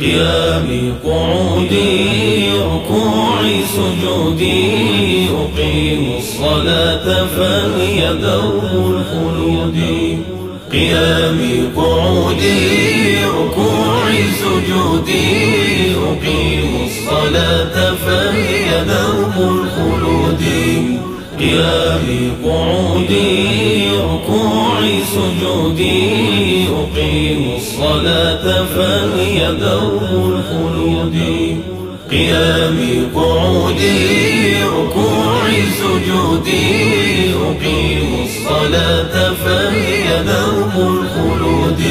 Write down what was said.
قيامي قعودي ركوعي سجودي أقيم الصلاة فهي درب الخلود. قيامي قعودي ركوعي سجودي أقيم الصلاة فهي درب الخلود. قيامي قعودي ركوع سجودي أقيم الصلاة فهي درب الخلود. قيامي قعودي ركوع سجودي أقيم الصلاة فهي درب الخلود.